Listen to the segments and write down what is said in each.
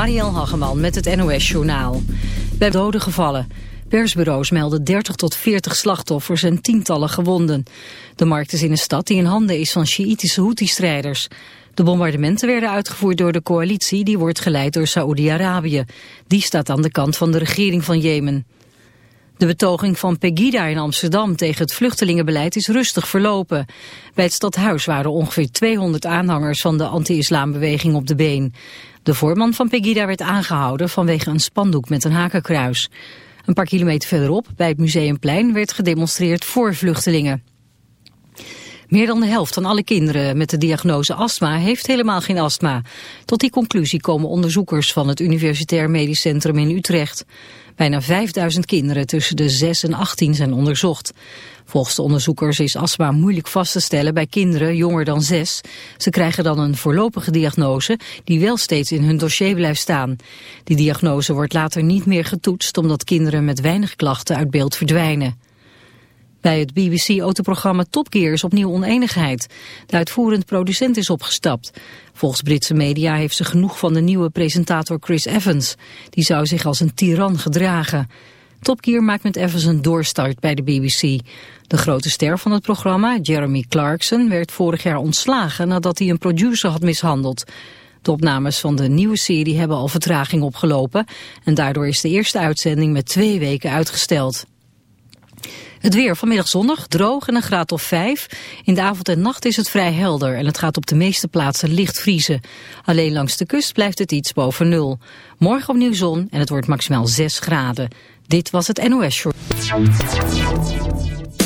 Marielle Hageman met het NOS Journaal. Bij doden gevallen. Persbureaus melden 30 tot 40 slachtoffers en tientallen gewonden. De markt is in een stad die in handen is van Sjiïtische Houthi-strijders. De bombardementen werden uitgevoerd door de coalitie die wordt geleid door Saoedi-Arabië. Die staat aan de kant van de regering van Jemen. De betoging van Pegida in Amsterdam tegen het vluchtelingenbeleid is rustig verlopen. Bij het stadhuis waren ongeveer 200 aanhangers van de anti-islambeweging op de been. De voorman van Pegida werd aangehouden vanwege een spandoek met een hakenkruis. Een paar kilometer verderop, bij het Museumplein, werd gedemonstreerd voor vluchtelingen. Meer dan de helft van alle kinderen met de diagnose astma heeft helemaal geen astma. Tot die conclusie komen onderzoekers van het Universitair Medisch Centrum in Utrecht. Bijna 5000 kinderen tussen de 6 en 18 zijn onderzocht. Volgens de onderzoekers is astma moeilijk vast te stellen bij kinderen jonger dan 6. Ze krijgen dan een voorlopige diagnose die wel steeds in hun dossier blijft staan. Die diagnose wordt later niet meer getoetst omdat kinderen met weinig klachten uit beeld verdwijnen. Bij het BBC-autoprogramma Top Gear is opnieuw oneenigheid. De uitvoerend producent is opgestapt. Volgens Britse media heeft ze genoeg van de nieuwe presentator Chris Evans. Die zou zich als een tiran gedragen. Top Gear maakt met Evans een doorstart bij de BBC. De grote ster van het programma, Jeremy Clarkson, werd vorig jaar ontslagen nadat hij een producer had mishandeld. De opnames van de nieuwe serie hebben al vertraging opgelopen en daardoor is de eerste uitzending met twee weken uitgesteld. Het weer vanmiddag zonnig, droog en een graad of 5. In de avond en nacht is het vrij helder en het gaat op de meeste plaatsen licht vriezen. Alleen langs de kust blijft het iets boven nul. Morgen opnieuw zon en het wordt maximaal 6 graden. Dit was het NOS Short.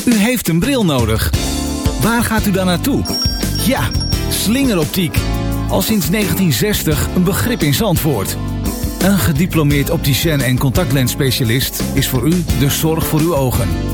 U heeft een bril nodig. Waar gaat u dan naartoe? Ja, slingeroptiek. Al sinds 1960 een begrip in Zandvoort. Een gediplomeerd opticien en contactlensspecialist is voor u de zorg voor uw ogen.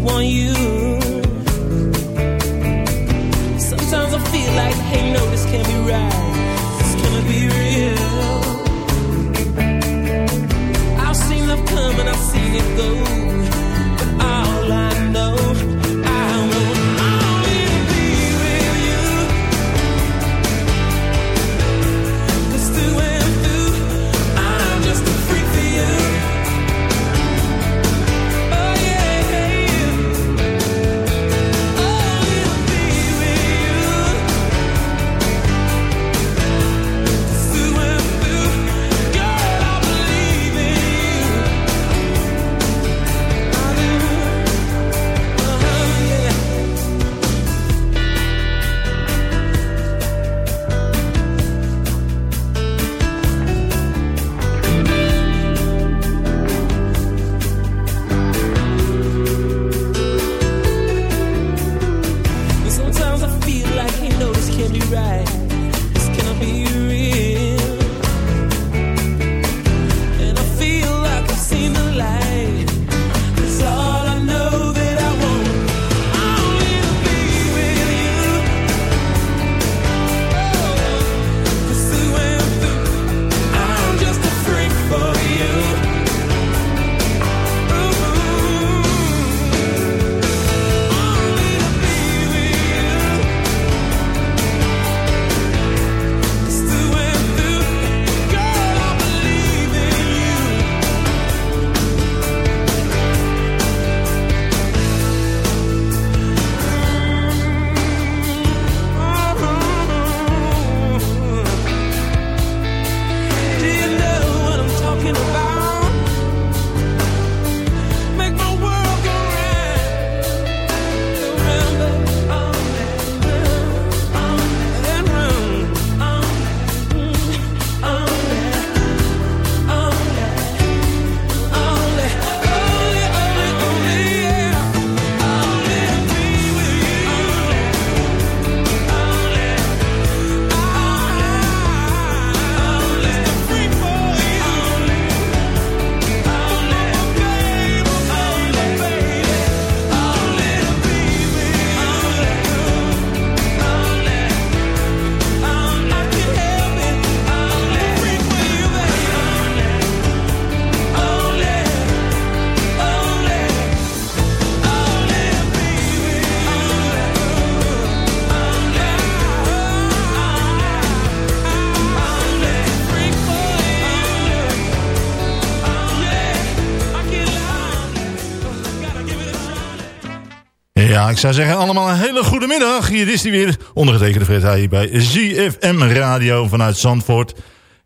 want you. Ja, ik zou zeggen allemaal een hele goede middag. Hier is hij weer, ondergetekende Fred Heij bij ZFM Radio vanuit Zandvoort.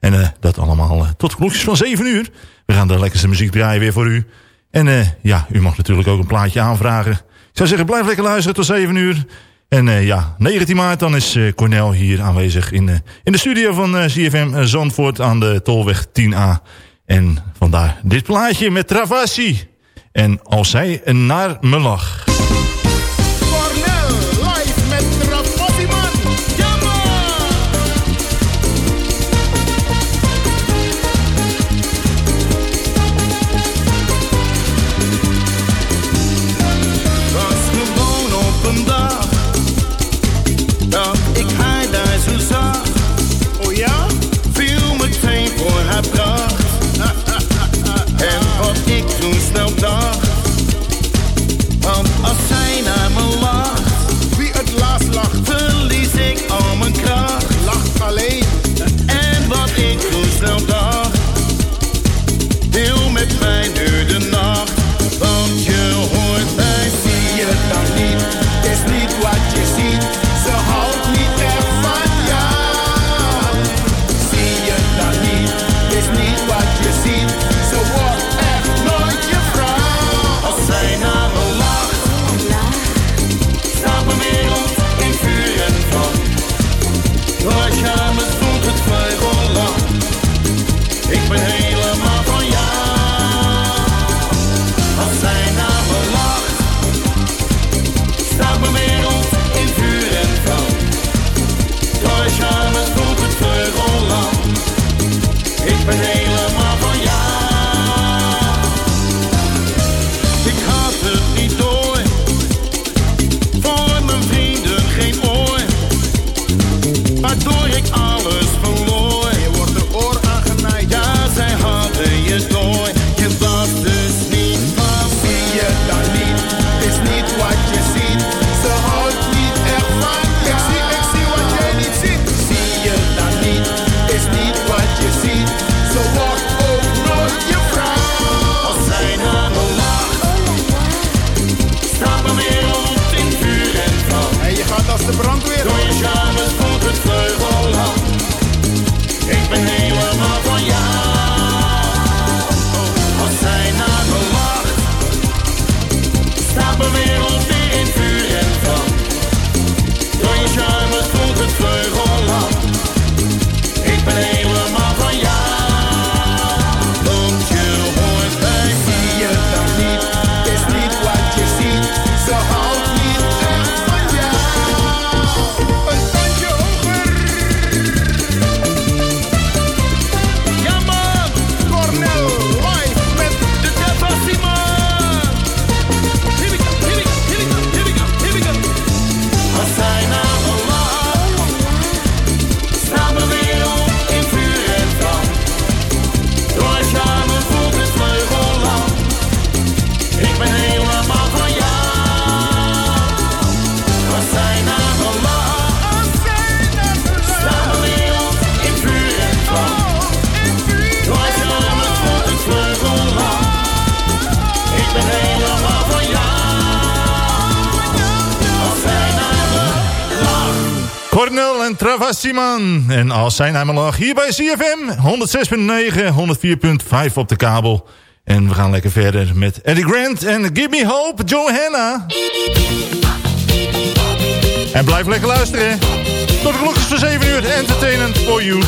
En uh, dat allemaal uh, tot klokjes van 7 uur. We gaan de lekkerste muziek draaien weer voor u. En uh, ja, u mag natuurlijk ook een plaatje aanvragen. Ik zou zeggen, blijf lekker luisteren tot 7 uur. En ja, 19 maart dan is Cornel hier aanwezig in, in de studio van ZFM Zandvoort aan de Tolweg 10A. En vandaar dit plaatje met Travassi. En als zij naar me. Travassiman. En als zijn lag hier bij CFM. 106.9, 104.5 op de kabel. En we gaan lekker verder met Eddie Grant en Give Me Hope, Johanna. En blijf lekker luisteren. Tot de klokjes van 7 uur. Entertainment for you.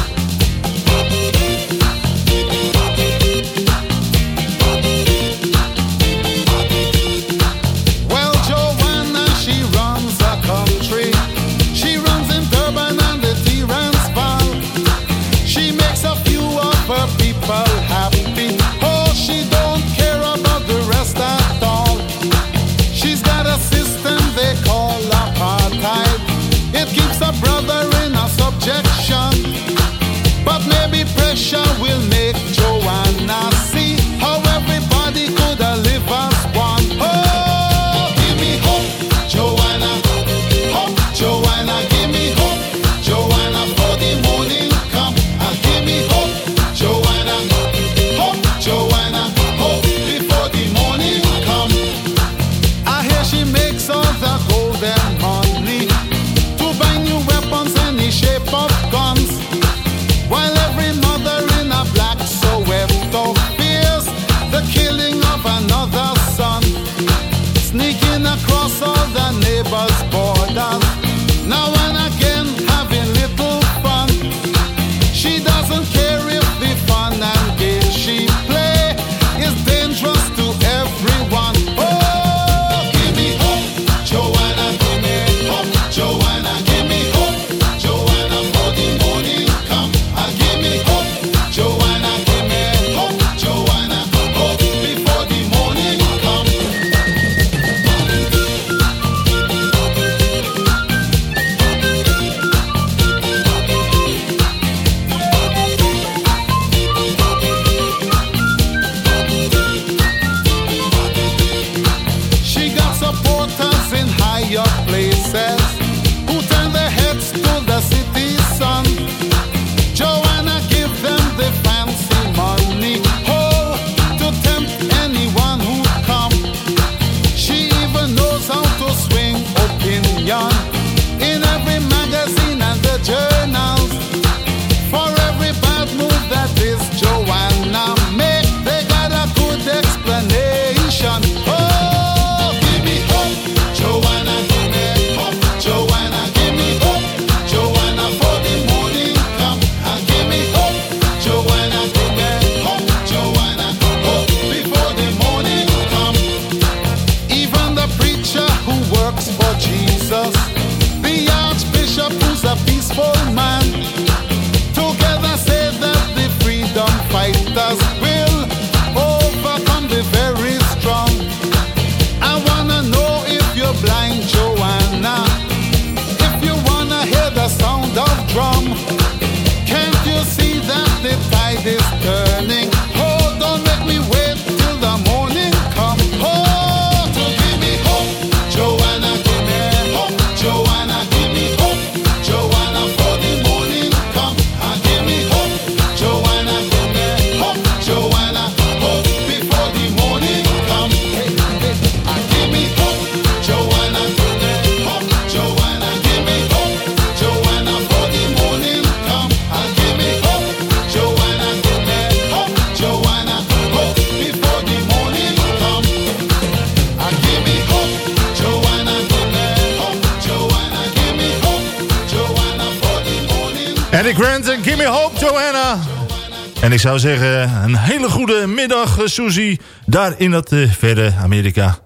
En ik zou zeggen, een hele goede middag, eh, Suzy. Daar in dat eh, verre Amerika.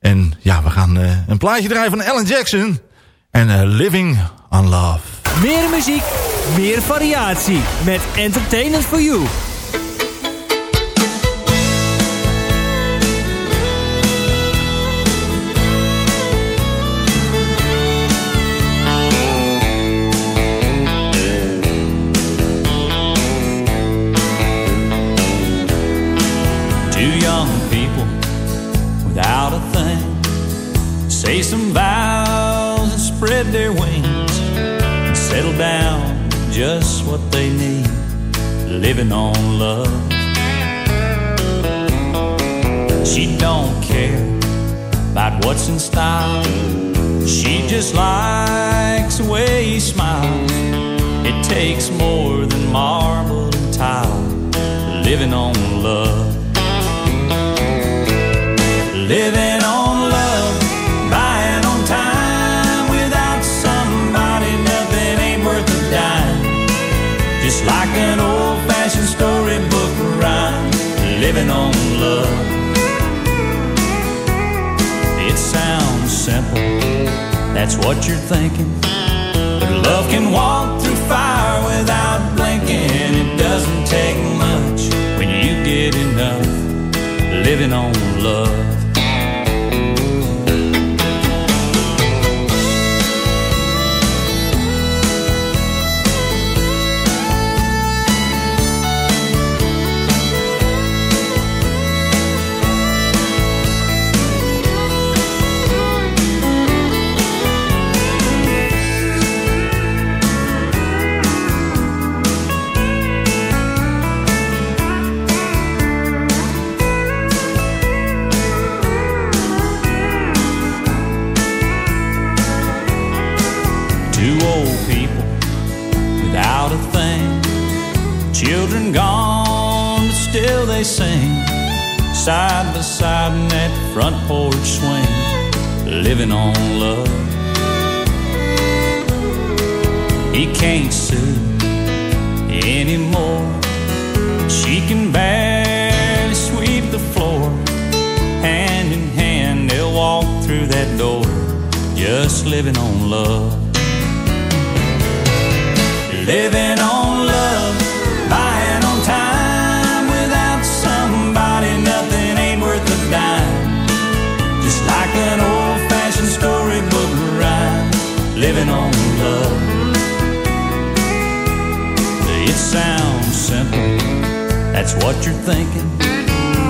En ja, we gaan eh, een plaatje draaien van Alan Jackson. En Living on Love. Meer muziek, meer variatie. Met Entertainment for You. What they need, living on love. She don't care about what's in style. She just likes the way he smiles. It takes more than marble and tile, living on love. Living an old fashioned storybook rhyme. Living on love. It sounds simple, that's what you're thinking. But love can walk through fire without blinking. It doesn't take much when you get enough. Living on love. Side by side in that front porch swing. Living on love. He can't sue anymore. She can barely sweep the floor. Hand in hand, they'll walk through that door. Just living on love. Living on an old fashioned storybook rhyme. Living on love. It sounds simple, that's what you're thinking.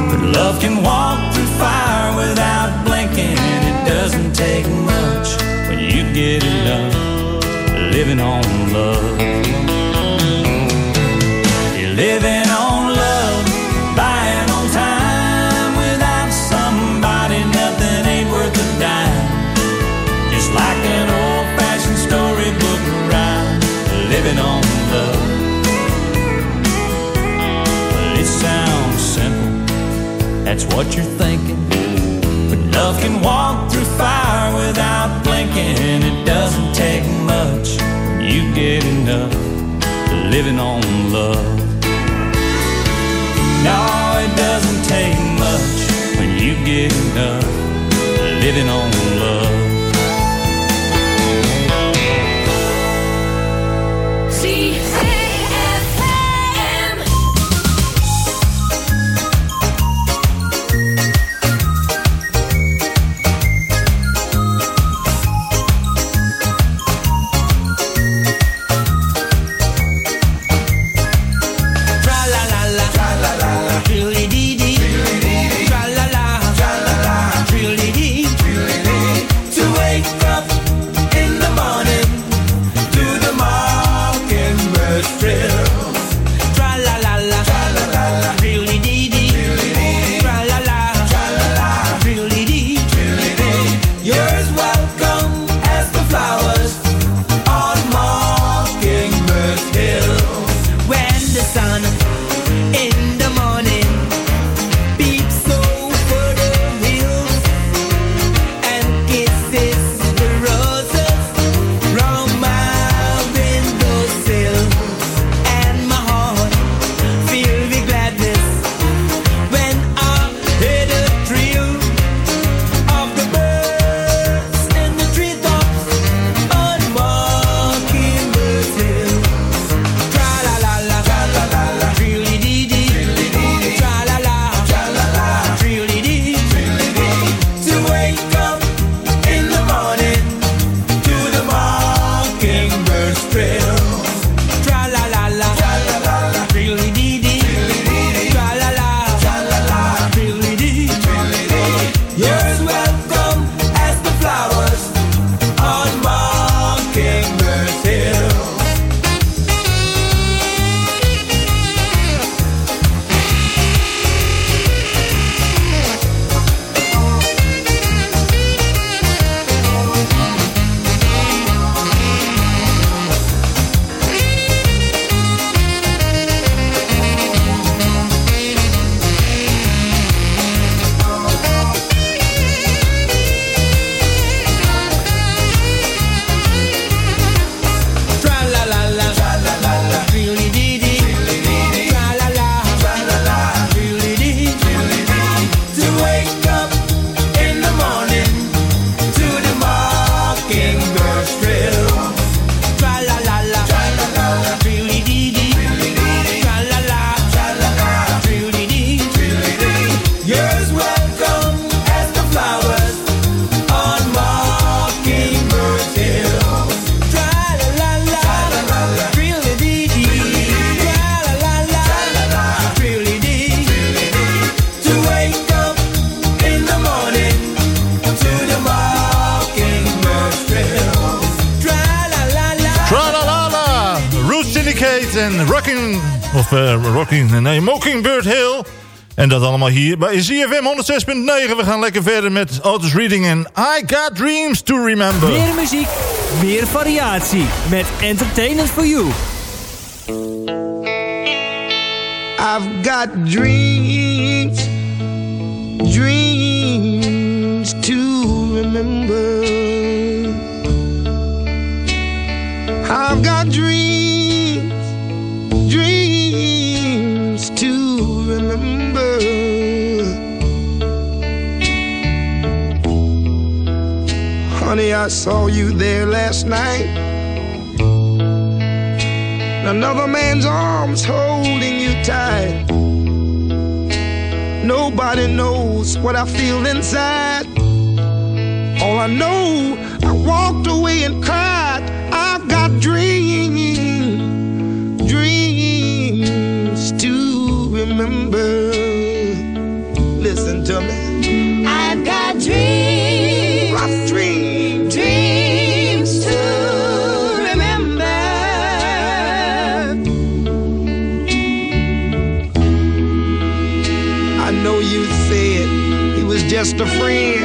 But love can walk through fire without blinking. It doesn't take much when you get enough. Living on love. That's what you're thinking. But love can walk through fire without blinking. It doesn't take much when you get enough. Living on love. No, it doesn't take much when you get enough. Living on en Rocking... Of eh, Rocking... Nee, Mockingbird Hill. En dat allemaal hier bij ZFM 106.9. We gaan lekker verder met Otis Reading en I Got Dreams to Remember. Meer muziek, meer variatie. Met Entertainment for You. I've got dreams, dreams to remember. I've got dreams, Honey, I saw you there last night. Another man's arms holding you tight. Nobody knows what I feel inside. All I know, I walked away and cried. I've got dreams, dreams to remember. Listen to me. I've got dreams, a friend,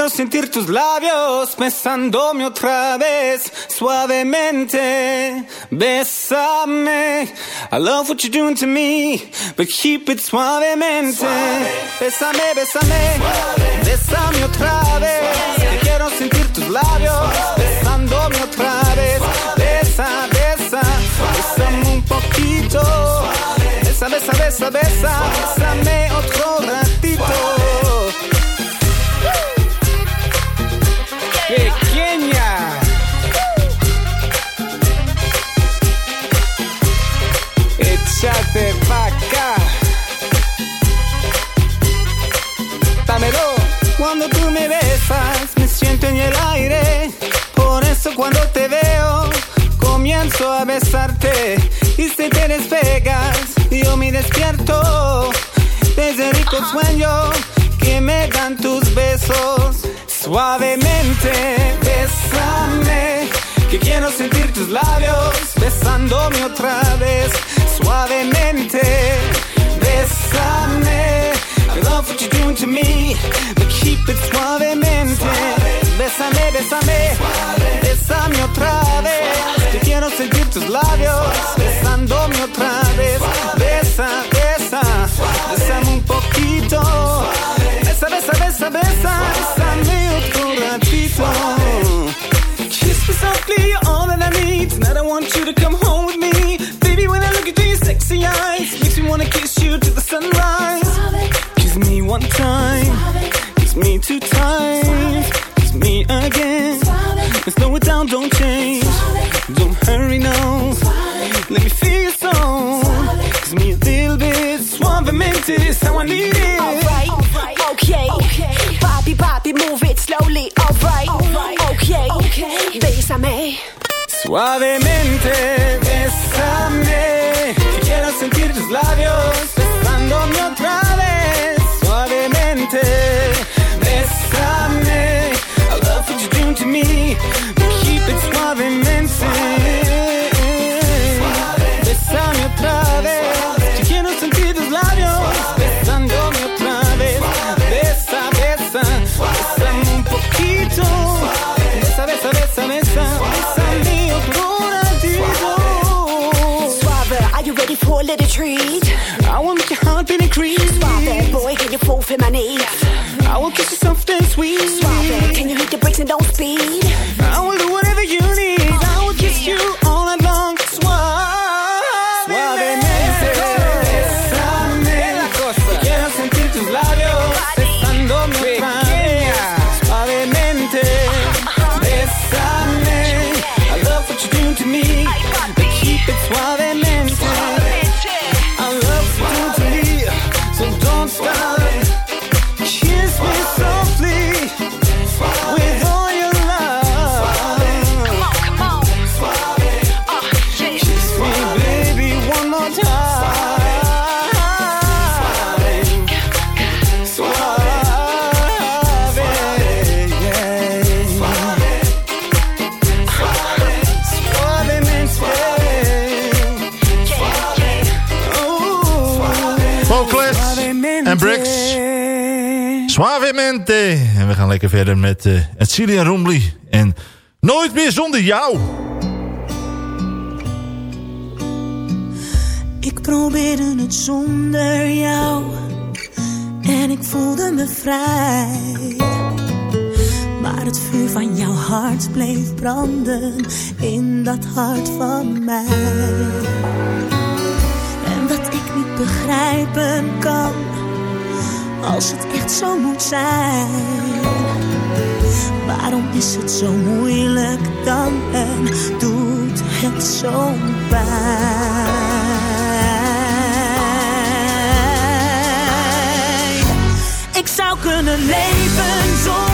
quiero sentir tus labios besándome otra vez. Suavemente, bésame. I love what you're doing to me, but keep it suavemente. Bésame, bésame, bésame otra vez. Que quiero sentir tus labios besándome otra vez. Besa, besa, bésame un poquito. Besa, besa, besa, besa, bésame otro ratito. Siento en el aire. Por eso cuando te veo, comienzo a besarte. Y si te despegas, yo me despierto. Desde rico sueño que me dan tus besos. Suavemente, bésame, que quiero sentir tus labios besándome otra vez. Suavemente, bésame. I love what you're doing to me, but keep it suavemente. Bésame, bésame, bésame otra vez. Que quiero sentir tus labios besándome otra vez. Besa, besa, bésame un poquito. Besa, besa, besa, besa, bésame otro ratito. Kiss me softly, you're all that I need. Tonight I want you to come home with me. Baby, when I look into your sexy eyes, makes me wanna kiss you to the sunrise. Kiss me one time, kiss me two times, down, don't change. Don't hurry now. Let me feel your soul. Kiss me a little bit, suavemente, is how I need it. Alright, okay. Bobby, Bobby, move it slowly. Alright, okay. Bésame. Suavemente, ready for a little treat? I will make your heart beat increase. Suave, boy, can you fall for my knees? I will kiss you soft and sweet. Suave, can you hit the brakes and don't speed? Lekker verder met uh, Celia Rombly. En Nooit meer zonder jou. Ik probeerde het zonder jou en ik voelde me vrij. Maar het vuur van jouw hart bleef branden in dat hart van mij. En wat ik niet begrijpen kan, als het echt zo moet zijn. Waarom is het zo moeilijk dan en doet het zo pijn? Ik zou kunnen leven zonder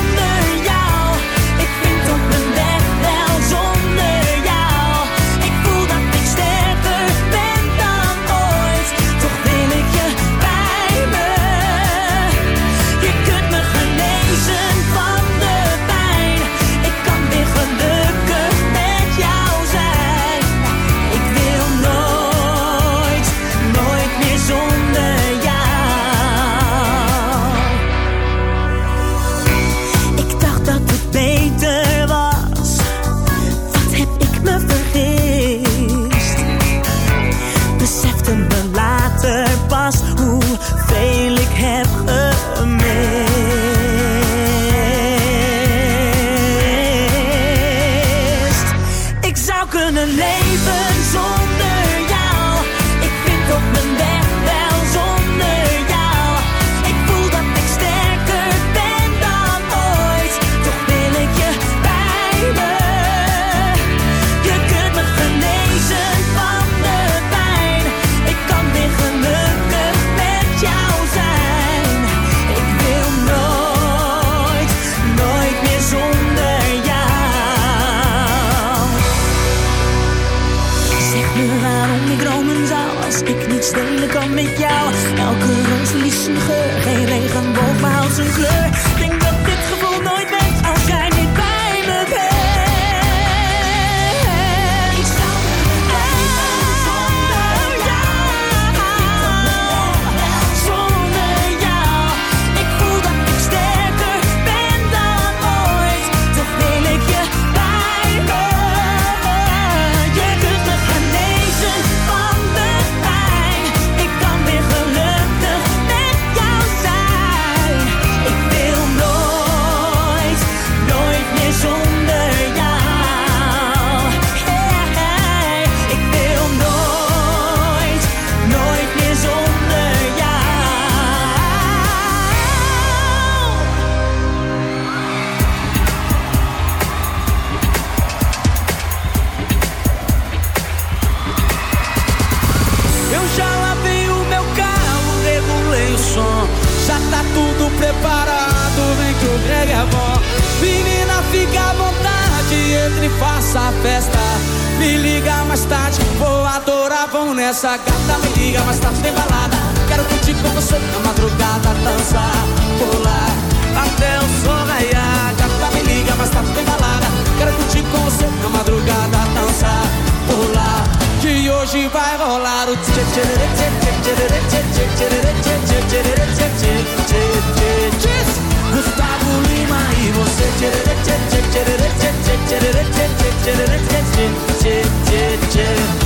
als ik niets delen kan met jou. Elke roos verliest zijn geur, geen regenboog behoudt zijn kleur. Nessa gata. Me liga mais tarde, tem balada. Quero curtir com você na madrugada, dançar, pular até o sol raiar. Gata, me liga mais tarde, tem balada. Quero curtir com você na madrugada, dançar, pular. Que hoje vai rolar o tchê tchê tchê tchê tchê tchê tchê tchê tchê Gustavo Lima e você tchê tchê tchê tchê tchê tchê tchê tchê tchê tchê tchê tchê tchê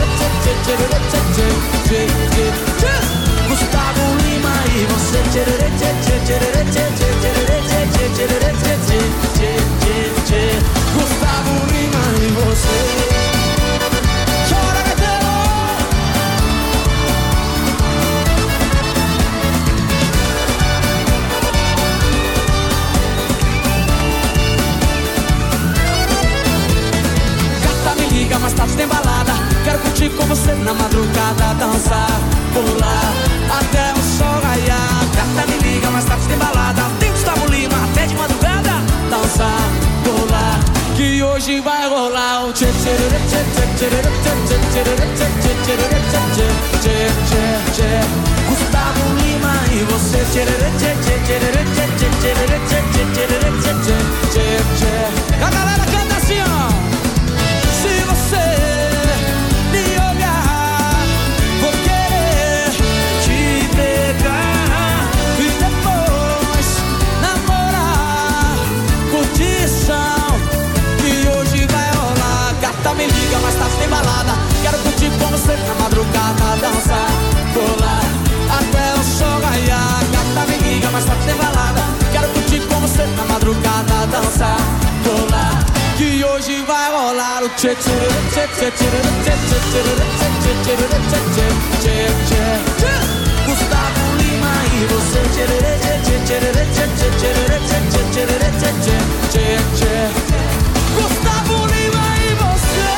tchê tchê tchê tchê Gustavo Lima e você tchê tchê tchê tchê tchê tchê tchê tchê tchê tchê tchê tchê Gustavo Lima e você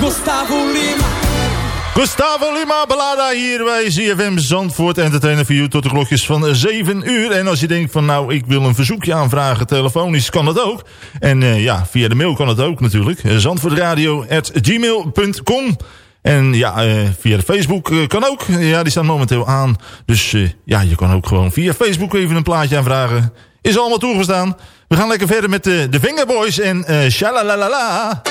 Gustavo Lima Gustavo Lima Balada hier bij ZFM Zandvoort Entertainer voor you tot de klokjes van 7 uur. En als je denkt van nou ik wil een verzoekje aanvragen telefonisch kan dat ook. En eh, ja via de mail kan het ook natuurlijk. Eh, Zandvoortradio.gmail.com En ja, eh, via Facebook kan ook. Ja, die staan momenteel aan. Dus ja, je kan ook gewoon via Facebook even een plaatje aanvragen. Is allemaal toegestaan. We gaan lekker verder met de, de Fingerboys en Shalalalala.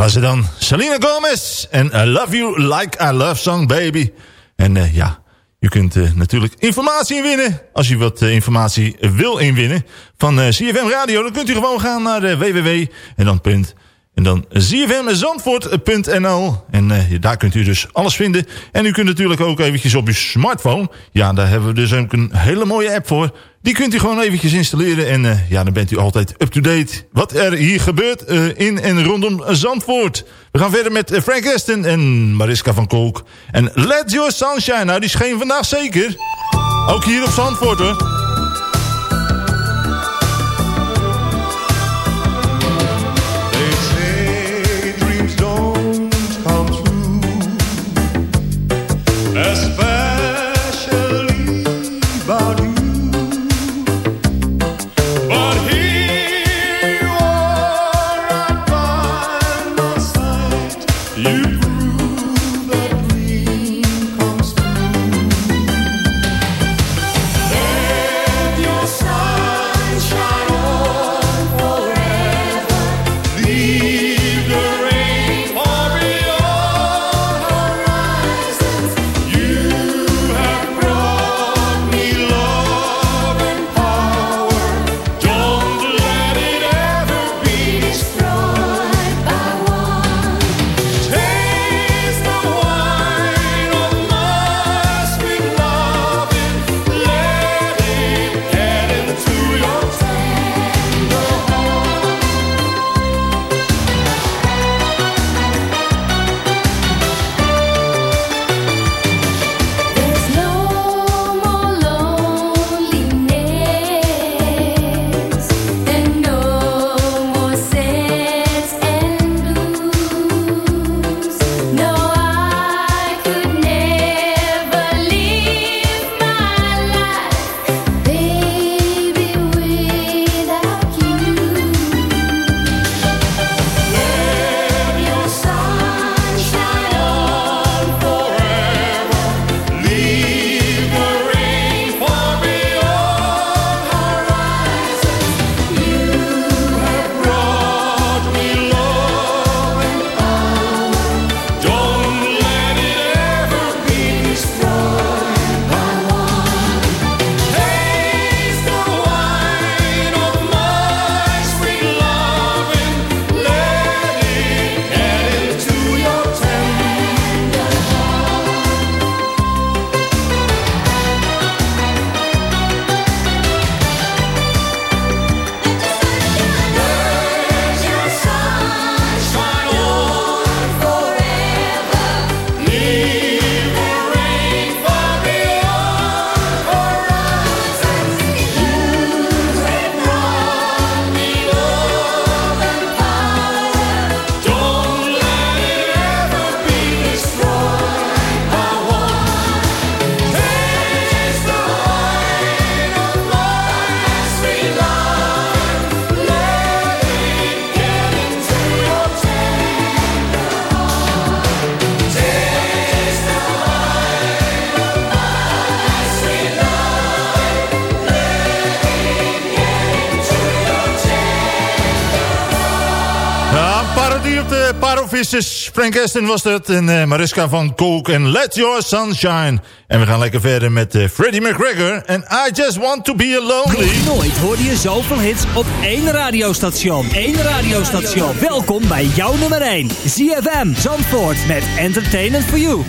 was ze dan. Selena Gomez en I Love You Like I Love Song Baby. En eh, ja, je kunt eh, natuurlijk informatie inwinnen. Als je wat eh, informatie wil inwinnen van CFM Radio... dan kunt u gewoon gaan naar www en dan punt en dan zfmzandvoort.nl. En eh, daar kunt u dus alles vinden. En u kunt natuurlijk ook eventjes op uw smartphone. Ja, daar hebben we dus ook een hele mooie app voor. Die kunt u gewoon eventjes installeren. En eh, ja, dan bent u altijd up-to-date. Wat er hier gebeurt eh, in en rondom Zandvoort. We gaan verder met Frank Aston en Mariska van Kolk. En Let Your Sunshine. Nou, die scheen vandaag zeker. Ook hier op Zandvoort hoor. Parodie op de Parovissers. Frank Aston was dat. En eh, Mariska van Kolk en Let Your Sunshine. En we gaan lekker verder met eh, Freddie McGregor. En I Just Want To Be Lonely. Nooit hoorde je zoveel hits op één radiostation. Eén radiostation. Welkom bij jouw nummer 1. ZFM Zandvoort met Entertainment for You.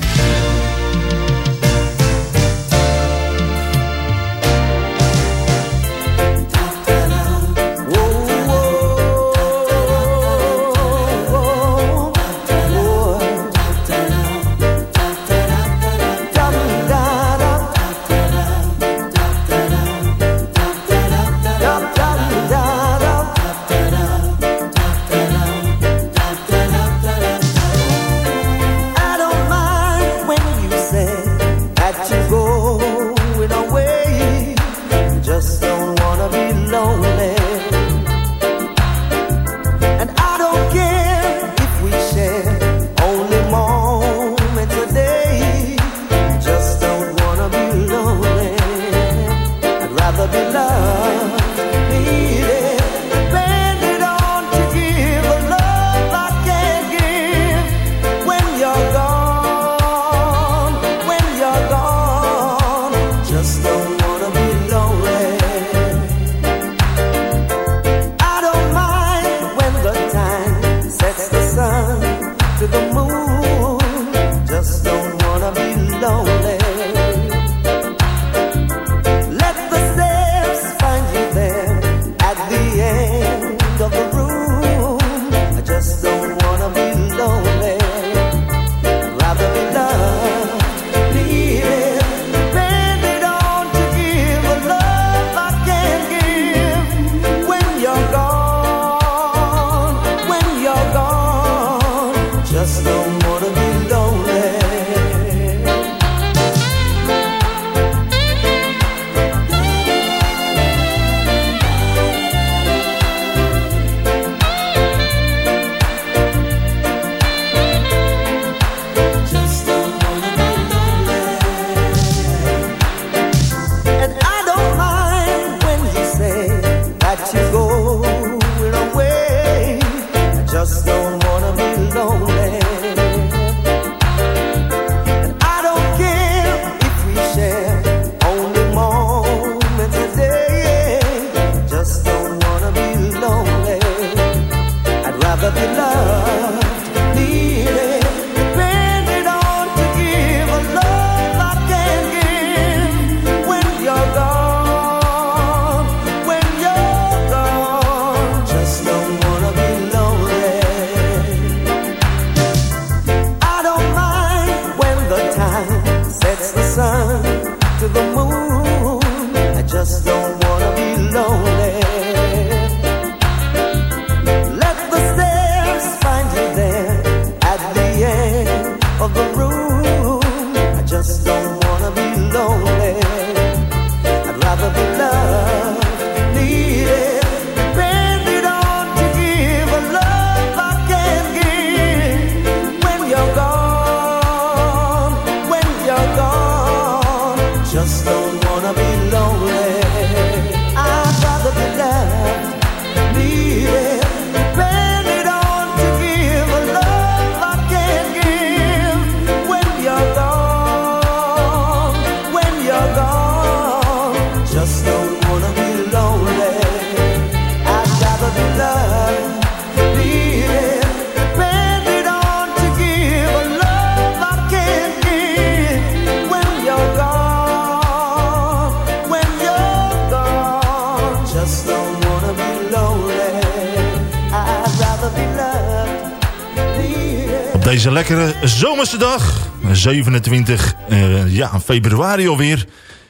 Lekkere zomerse dag, 27 eh, ja, februari alweer.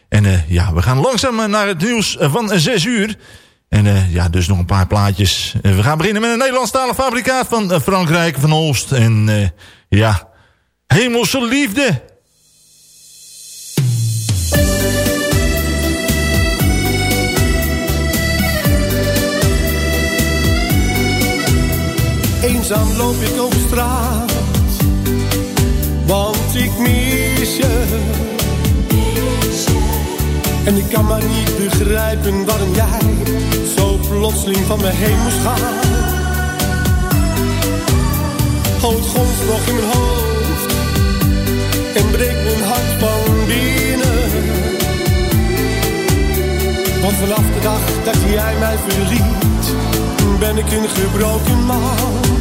En eh, ja, we gaan langzaam naar het nieuws van 6 uur. En eh, ja, dus nog een paar plaatjes. We gaan beginnen met een Nederlandstalig fabrikaat van Frankrijk, van Olst. En ja, hemelse liefde. Eenzaam loop ik op straat, want ik mis je. En ik kan maar niet begrijpen waarom jij zo plotseling van me heen moest gaan. Het gonst nog in mijn hoofd en breekt mijn hart van binnen. Want vanaf de dag dat jij mij verliet, ben ik een gebroken man.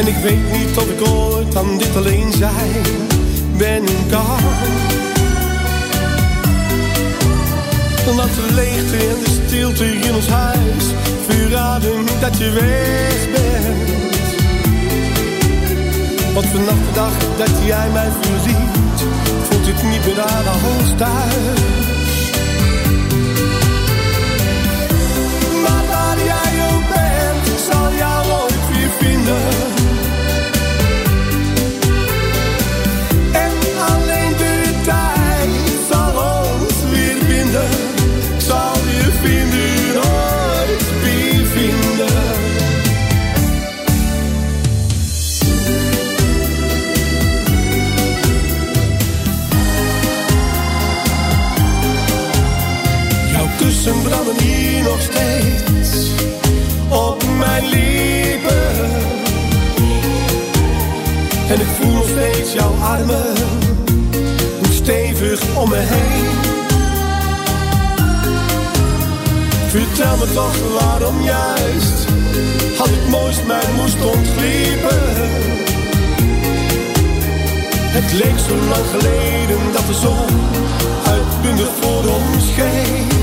En ik weet niet of ik ooit aan dit alleen zijn ben kan. Omdat de leegte en de stilte in ons huis verraden dat je weg bent. Want vanaf de dag dat jij mij verliet, voelt het niet meer aan als thuis. Maar waar jij ook bent, zal jou ooit weer vinden. Armen stevig om me heen. Vertel me toch waarom juist had ik mooist mij moest ontgliepen. Het leek zo lang geleden dat de zon uitbundig voor ons scheen.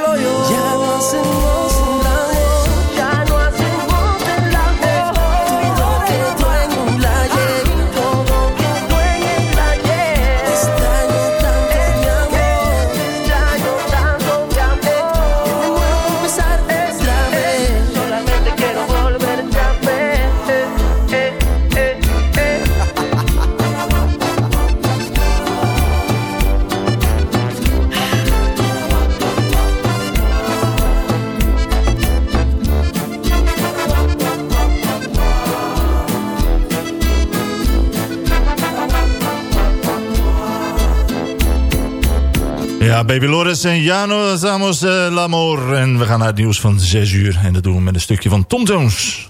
hacerlo yo. Ya lo hacemos Baby Loris en Jano Samos eh, L'Amor. En we gaan naar het nieuws van 6 uur. En dat doen we met een stukje van Tom Jones.